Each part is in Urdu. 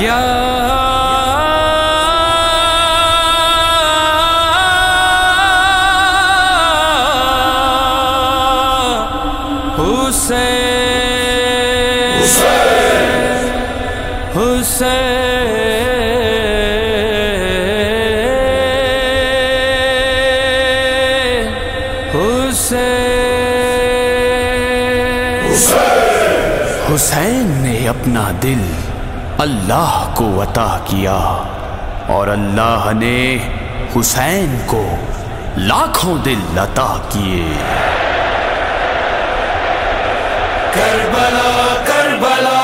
یا حسین حسین حسین نے اپنا دل اللہ کو عطا کیا اور اللہ نے حسین کو لاکھوں دل عطا کیے۔ کربلا کربلا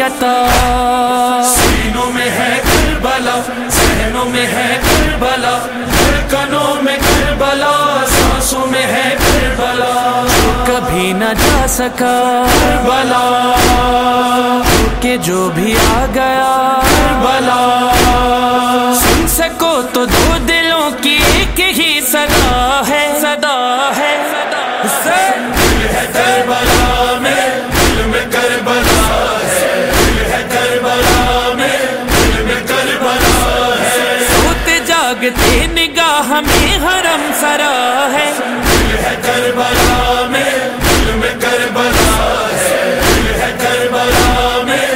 عطا سینوں میں ہے کربلا ذہنوں میں ہے کربلا دھڑکنوں میں کربلا سانسوں میں ہے کربلا۔ کبھی نہ جا سکا۔ کربلا۔ کہ جو بھی آ گیا۔ کربلا۔ سرا ہے۔ کربلا میں کربلا ہے ہے کربلا میں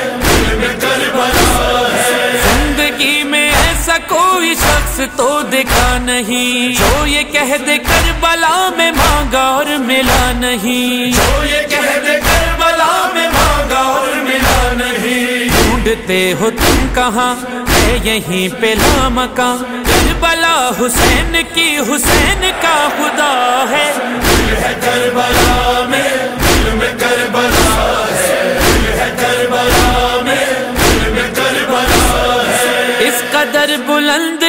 کربلا ہے زندگی میں ایسا کوئی شخص تو دکھا نہیں۔ جو یہ کہہ دے کربلا میں مانگا اور ملا نہیں۔ جو یہ کہہ دے کربلا میں مانگا اور ملا نہیں۔ ڈھونڈتے ہو تم کہاں ہے یہیں پہ لامکاں۔ کربلا حسین کی حسین کا خدا ہے۔ کربلا میں کربلا ہے۔ میں کربلا ہے۔ اس قدر بلند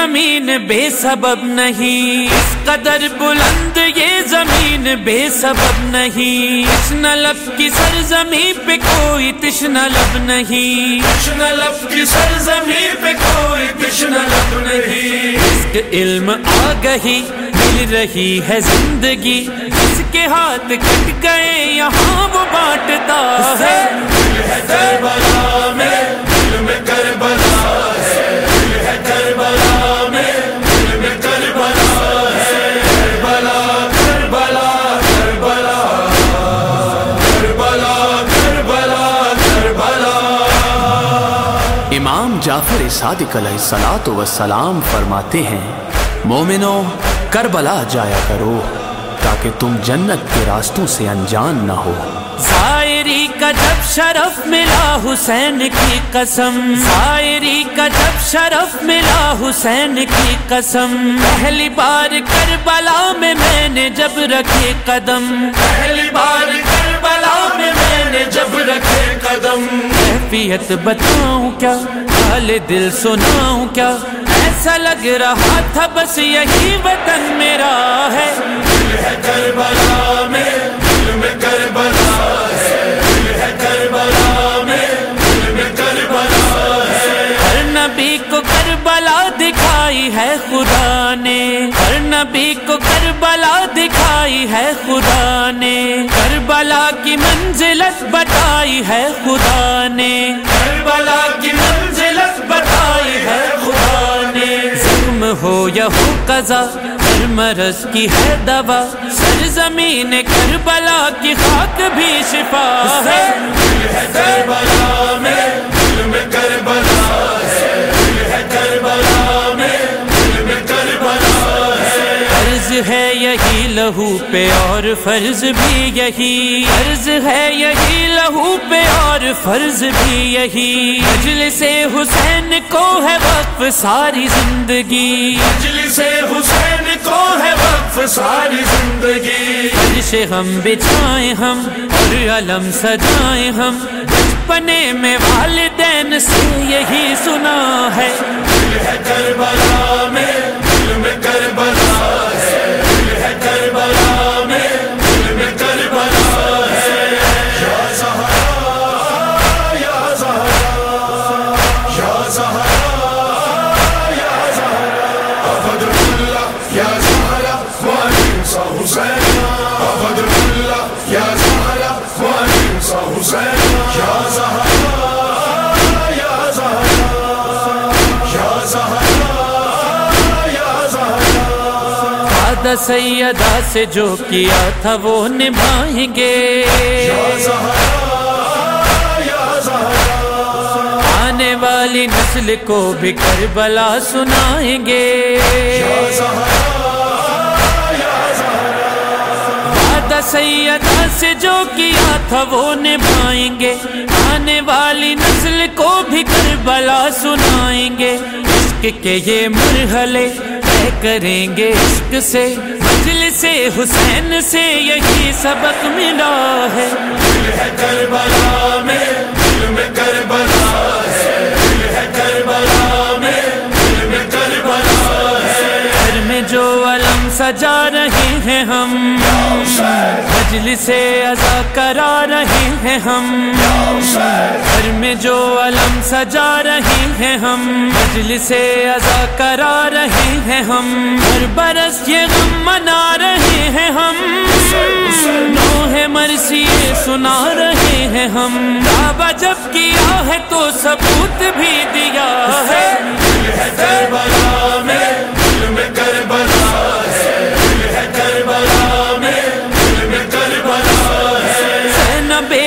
زمین بے سبب نہیں۔ اس قدر بلند یہ زمین بے سبب نہیں۔ تشن لب کی سرزمین پہ کوئی تشن لب نہیں۔ کشن کی سرزمین پہ کوئی کشن نہیں۔ اس کے علم آ گئی، مل رہی ہے زندگی۔ اس کے ہاتھ کٹ گئے، یہاں وہ بانٹتا ہے۔ صادق علیہ السلاۃ وسلام فرماتے ہیں، مومنو، کربلا جایا کرو، تاکہ تم جنت کے راستوں سے انجان نہ ہو۔ ظاہری کا جب شرف ملا حسین کی قسم۔ ظاہری کا جب شرف ملا حسین کی قسم۔ پہلی بار کربلا میں میں نے جب رکھے قدم۔ پہلی بار کربلا میں میں نے جب رکھے قدم۔ کیفیت بتاؤں کیا؟ حال دل سناؤں کیا؟ ایسا لگ رہا تھا بس یہی وطن میرا ہے۔ ہے کربلا میں ہے۔ دکھائی ہے خدا نے۔ ہر نبی کو کربلا دکھائی ہے خدا نے۔ کربلا کی منزلت بتائی ہے خدا نے۔ کربلا کی منزلت بتائی ہے خدا نے۔ زخم ہو یا ہو قضا ہر مرض کی ہے دوا۔ سر زمین کربلا کی خاک بھی شفا ہے۔ کربلا میں کربلا ہے۔ ہے یہی لہو پہ اور فرض بھی یہی فرض ہے یہی لہو پہ اور فرض بھی یہی اجل سے حسین کو ہے وقف ساری زندگی اجل سے حسین کو ہے وقف ساری زندگی سے ہم بچھائیں ہم علم سجائیں ہم۔ بچپنے میں والدین سے یہی سنا ہے۔ دل ہے کربلا میں، دل میں کربلا سیدہ سے جو کیا تھا وہ نبھائیں گے۔ آنے والی نسل کو بھی کربلا سنائیں گے۔ سیدہ سے جو کیا تھا وہ نبھائیں گے۔ آنے والی نسل کو بھی کربلا سنائیں گے۔ عشق کے یہ مرحلے کریں گے عشق سے مجل سے حسین سے یہی سبق ملا ہے۔ کربلا میں کربلا کربلا میں کربلا ہے۔ گھر میں جو علم سجا رہے ہیں ہم۔ مجل سے ازا کرا رہے ہیں ہم۔ گھر میں جو علم سجا رہے ہیں ہم۔ مجل سے ازا کرا رہے ہیں ہم۔ ہر برس یہ غم منا رہے ہیں ہم۔ نوح مرسی سنا رہے ہیں ہم۔ بابا جب کیا ہے تو ثبوت بھی دیا ہے۔ دل ہے کربلا میں، دل میں کربلا ہے۔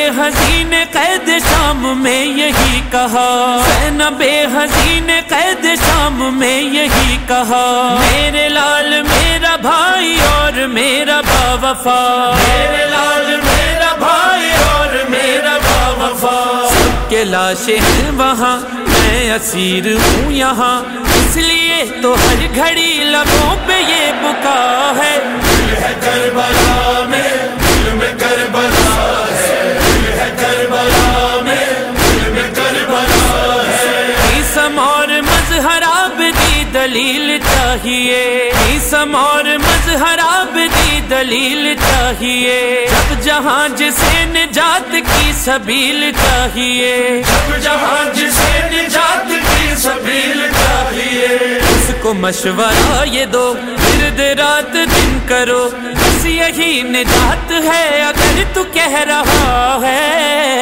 حسین قید شام میں یہی کہا۔ سین بے حسین قید شام میں یہی کہا۔ میرے لال، میرا بھائی اور میرا با وفا۔ میرے لال، میرا بھائی اور میرا با وفا۔ کے لاشیں ہیں وہاں، میں اسیر ہوں یہاں۔ اس لیے تو ہر گھڑی لبوں پہ یہ بکا ہے۔ کربلا میں کربلا ہے۔ کربلا میں کربلا ہے۔ اور مظہر دی دلیل چاہیے۔ سم اور مظہر دی دلیل چاہیے۔ جب جہاں جسے نجات کی سبیل چاہیے۔ جب جہاں جسے نجات کی سبیل چاہیے۔ کو مشورہ یہ دو۔ گرد رات دن کرو۔ بس یہی نجات ہے۔ اگر تو کہہ رہا ہے۔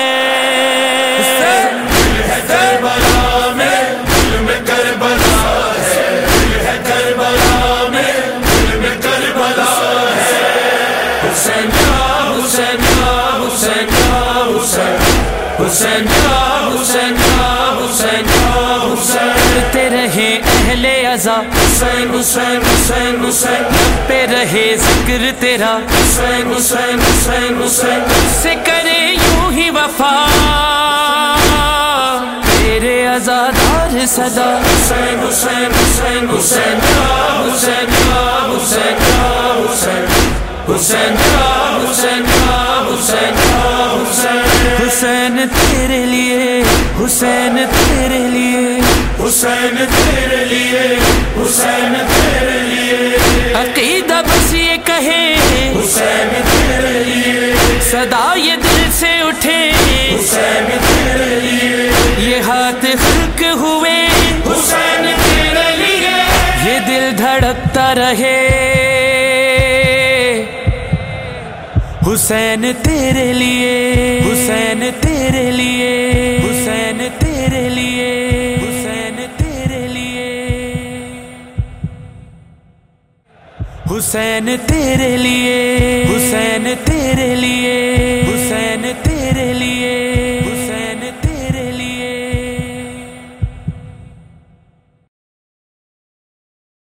اہل ازا حسین حسین حسین حسین پہ رہے ذکر تیرا حسین حسین حسین حسین سے کرے یوں ہی وفا تیرے آزادار صدا حسین حسین حسین حسین حسین حسین حسین حسین حسین حسین حسین حسین تیرے لیے حسین تیرے لیے حسین تیرے لیے حسین تیرے لیے۔ عقیدہ بس یہ کہے۔ حسین تیرے لیے۔ صدا یہ دل سے اٹھے۔ حسین تیرے لیے۔ یہ ہاتھ خلق ہوئے۔ حسین تیرے لیے۔ یہ دل دھڑکتا رہے۔ حسین تیرے لیے۔ حسین تیرے لیے۔ حسین حسین تیرے لیے حسین تیرے لیے حسین